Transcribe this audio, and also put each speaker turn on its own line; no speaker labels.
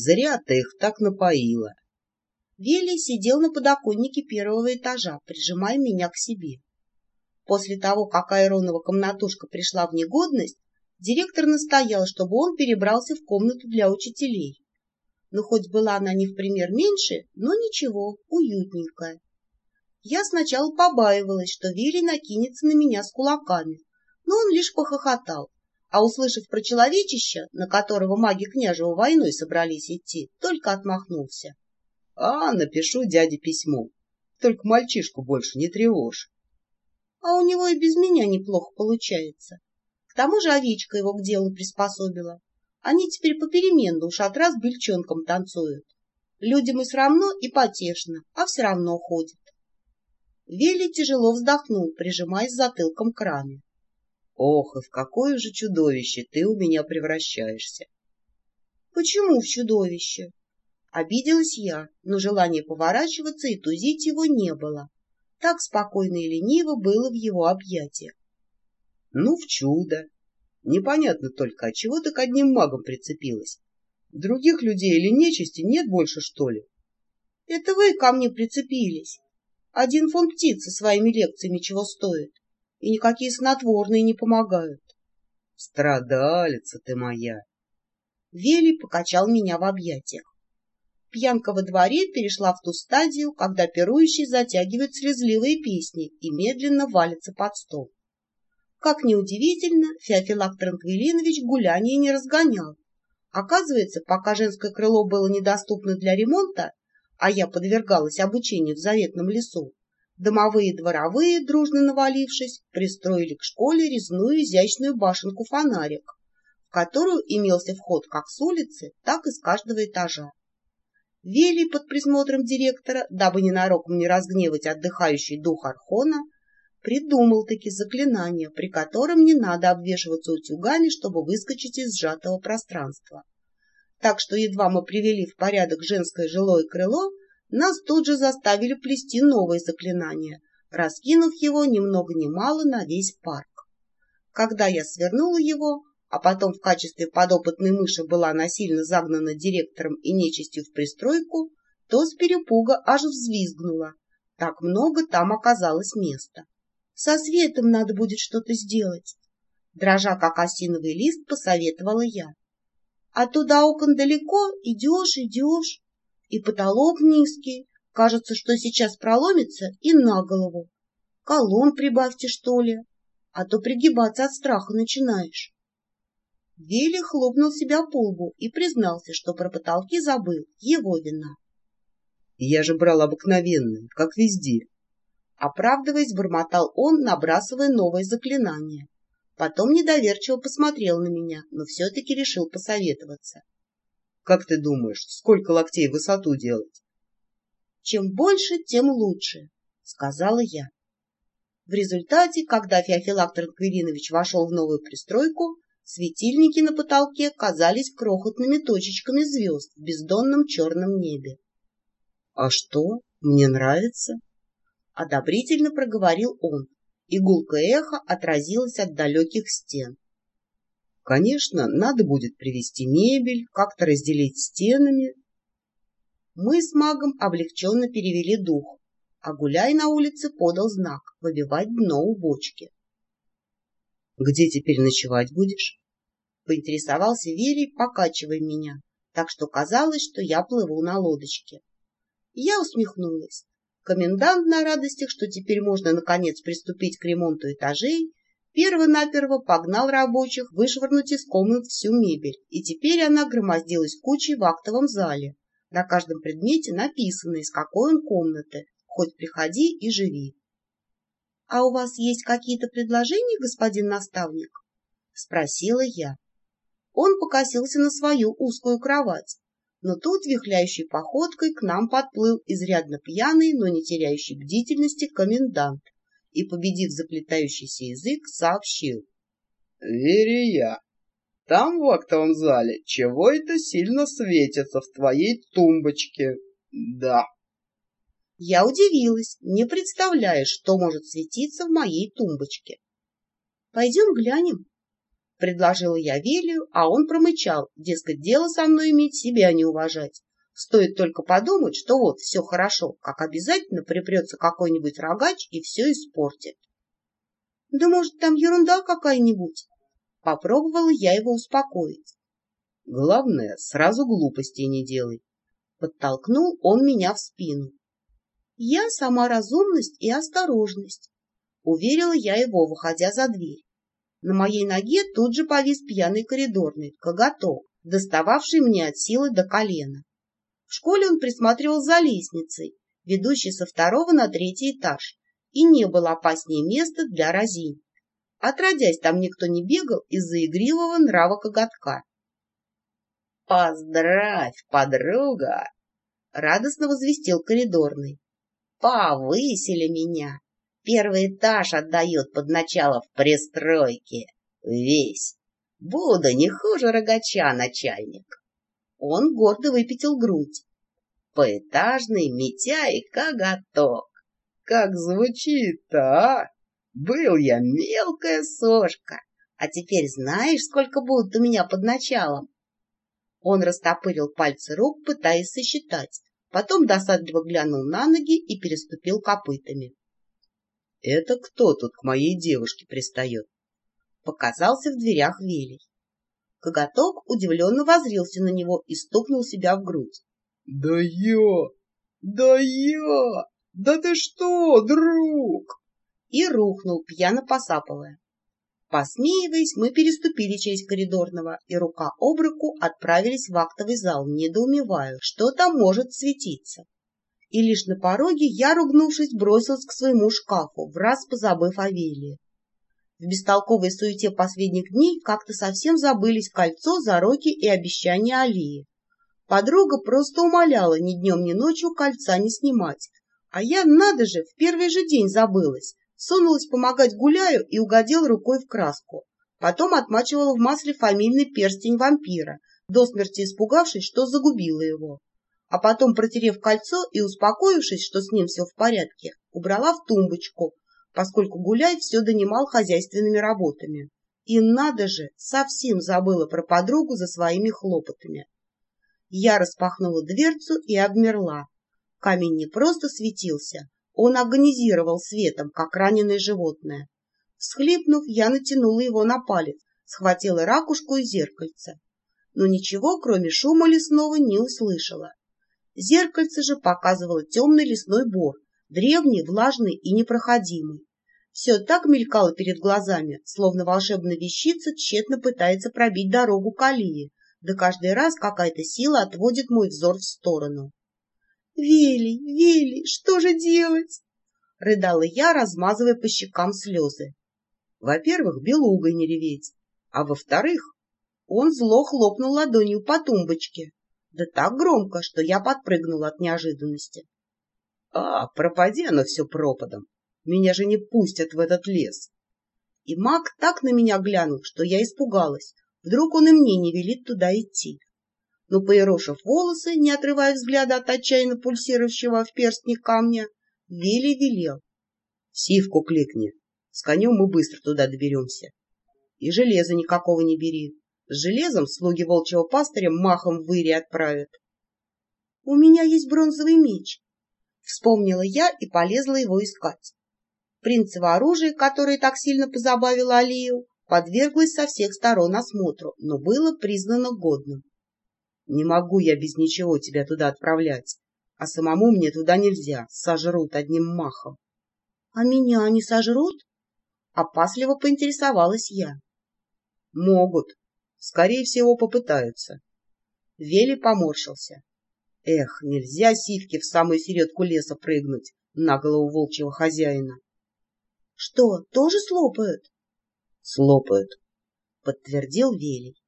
Зря ты их так напоила.
Вилли сидел на подоконнике первого этажа, прижимая меня к себе. После того, как Айронова комнатушка пришла в негодность, директор настоял, чтобы он перебрался в комнату для учителей. Но хоть была она не в пример меньше, но ничего, уютненькая. Я сначала побаивалась, что Вилли накинется на меня с кулаками, но он лишь похохотал, а, услышав про человечище, на которого маги княжего войной собрались идти, только отмахнулся.
А, напишу дяде письмо. Только мальчишку больше не тревожь.
А у него и без меня неплохо получается. К тому же овечка его к делу приспособила. Они теперь попеременно у шатра с бельчонком танцуют. Людям и равно и потешно, а все равно ходят. Вели тяжело вздохнул, прижимаясь затылком к раме.
— Ох, и в какое же чудовище ты у меня превращаешься!
— Почему в чудовище? Обиделась я, но желания поворачиваться и тузить его не было. Так спокойно и лениво было в его объятиях.
— Ну, в чудо. Непонятно только, от чего ты к одним магам прицепилась. Других людей или нечисти нет больше, что ли?
— Это вы ко мне прицепились. Один фон птиц со своими лекциями чего стоит, и никакие снотворные не помогают.
— Страдалица ты моя!
Вели покачал меня в объятиях. Пьянка во дворе перешла в ту стадию, когда пирующий затягивает слезливые песни и медленно валится под стол. Как неудивительно, Феофилак Транквилинович гуляние не разгонял. Оказывается, пока женское крыло было недоступно для ремонта, а я подвергалась обучению в заветном лесу, домовые дворовые, дружно навалившись, пристроили к школе резную изящную башенку-фонарик, в которую имелся вход как с улицы, так и с каждого этажа. Вели под присмотром директора, дабы ненароком не разгневать отдыхающий дух Архона, придумал-таки заклинание, при котором не надо обвешиваться утюгами, чтобы выскочить из сжатого пространства. Так что едва мы привели в порядок женское жилое крыло, нас тут же заставили плести новое заклинание, раскинув его ни много ни мало на весь парк. Когда я свернула его, а потом в качестве подопытной мыши была насильно загнана директором и нечистью в пристройку, то с перепуга аж взвизгнула. Так много там оказалось места. Со светом надо будет что-то сделать. Дрожа, как осиновый лист, посоветовала я. А туда окон далеко, идешь, идешь, и потолок низкий. Кажется, что сейчас проломится и на голову. Колонн прибавьте, что ли, а то пригибаться от страха начинаешь. Вилли хлопнул себя по лбу и признался, что про потолки забыл. Его вина.
Я же брал обыкновенные, как везде.
Оправдываясь, бормотал он, набрасывая новое заклинание. Потом недоверчиво посмотрел на меня, но все-таки решил посоветоваться.
— Как ты думаешь, сколько локтей в высоту делать?
— Чем больше, тем лучше, — сказала я. В результате, когда Феофилак Транквилинович вошел в новую пристройку, Светильники на потолке казались крохотными точечками звезд в бездонном черном небе.
— А что? Мне нравится?
— одобрительно проговорил он, и гулкое эхо отразилось от далеких стен.
— Конечно, надо будет привезти мебель, как-то разделить стенами.
Мы с магом облегченно перевели дух, а гуляй на улице подал знак выбивать дно у бочки.
— Где теперь ночевать будешь?
поинтересовался Верий, покачивая меня, так что казалось, что я плыву на лодочке. Я усмехнулась. Комендант на радостях, что теперь можно наконец приступить к ремонту этажей, перво-наперво погнал рабочих вышвырнуть из комнат всю мебель, и теперь она громоздилась кучей в актовом зале. На каждом предмете написано, из какой он комнаты, хоть приходи и живи. — А у вас есть какие-то предложения, господин наставник? — спросила я. Он покосился на свою узкую кровать, но тут вихляющей походкой к нам подплыл изрядно пьяный, но не теряющий бдительности комендант и, победив заплетающийся язык, сообщил.
— Верия, там в актовом зале чего это сильно светится в твоей тумбочке? Да.
Я удивилась, не представляя, что может светиться в моей тумбочке. — Пойдем глянем, — предложила я Велию, а он промычал, дескать, дело со мной иметь себя не уважать. Стоит только подумать, что вот все хорошо, как обязательно припрется какой-нибудь рогач и все испортит. — Да может, там ерунда какая-нибудь? Попробовала я его успокоить.
— Главное, сразу глупостей не делай.
Подтолкнул он меня в спину. Я сама разумность и осторожность. Уверила я его, выходя за дверь. На моей ноге тут же повис пьяный коридорный, коготок, достававший мне от силы до колена. В школе он присматривал за лестницей, ведущей со второго на третий этаж, и не было опаснее места для разинь. Отродясь, там никто не бегал из-за игривого нрава коготка.
«Поздравь, подруга!»
— радостно возвестил коридорный. «Повысили меня! Первый этаж отдает под начало в пристройке. Весь. Буду не хуже рогача, начальник. Он гордо выпятил грудь. Поэтажный, метя и коготок. Как звучит-то, а? Был я мелкая сошка, а теперь знаешь, сколько будут у меня под началом? Он растопырил пальцы рук, пытаясь сосчитать, потом досадливо глянул на ноги и переступил копытами.
Это кто тут к моей девушке пристает?
Показался в дверях Велий. Коготок удивленно возрился на него и стукнул себя в грудь.
— Да я! Да я! Да ты что, друг?
И рухнул, пьяно посапывая. Посмеиваясь, мы переступили через коридорного и рука об руку отправились в актовый зал, недоумевая, что там может светиться и лишь на пороге я, ругнувшись, бросилась к своему шкафу, в раз позабыв о Велии. В бестолковой суете последних дней как-то совсем забылись кольцо, зароки и обещания Алии. Подруга просто умоляла ни днем, ни ночью кольца не снимать. А я, надо же, в первый же день забылась. Сунулась помогать гуляю и угодила рукой в краску. Потом отмачивала в масле фамильный перстень вампира, до смерти испугавшись, что загубила его а потом, протерев кольцо и успокоившись, что с ним все в порядке, убрала в тумбочку, поскольку Гуляй все донимал хозяйственными работами. И надо же, совсем забыла про подругу за своими хлопотами. Я распахнула дверцу и обмерла. Камень не просто светился, он агонизировал светом, как раненое животное. Всхлипнув, я натянула его на палец, схватила ракушку и зеркальце. Но ничего, кроме шума лесного, не услышала. Зеркальце же показывало темный лесной бор, древний, влажный и непроходимый. Все так мелькало перед глазами, словно волшебная вещица тщетно пытается пробить дорогу к Алии, да каждый раз какая-то сила отводит мой взор в сторону. — Вели, Вели, что же делать? — рыдала я, размазывая по щекам слезы.
Во-первых, белугой не реветь, а во-вторых,
он зло хлопнул ладонью по тумбочке да так громко, что я подпрыгнула от неожиданности.
— А, пропади оно все пропадом! Меня же не пустят в этот лес!
И маг так на меня глянул, что я испугалась. Вдруг он и мне не велит туда идти. Но, поерошив волосы, не отрывая взгляда от отчаянно пульсирующего в перстне камня, Вилли велел.
— Сивку кликни. С конем мы быстро туда доберемся. И железа никакого не бери. С железом слуги волчьего пастыря махом в выри отправят.
— У меня есть бронзовый меч. Вспомнила я и полезла его искать. Принцево оружие, которое так сильно позабавило Алию, подверглось со всех сторон осмотру, но было признано годным.
— Не могу я без ничего тебя туда отправлять, а самому мне туда нельзя, сожрут одним махом.
— А меня они сожрут? — опасливо поинтересовалась я.
— Могут, Скорее всего, попытаются. Вели поморщился. Эх, нельзя сивке в самую середку леса прыгнуть на голову волчьего хозяина.
— Что, тоже слопают?
— Слопают, — подтвердил Велий.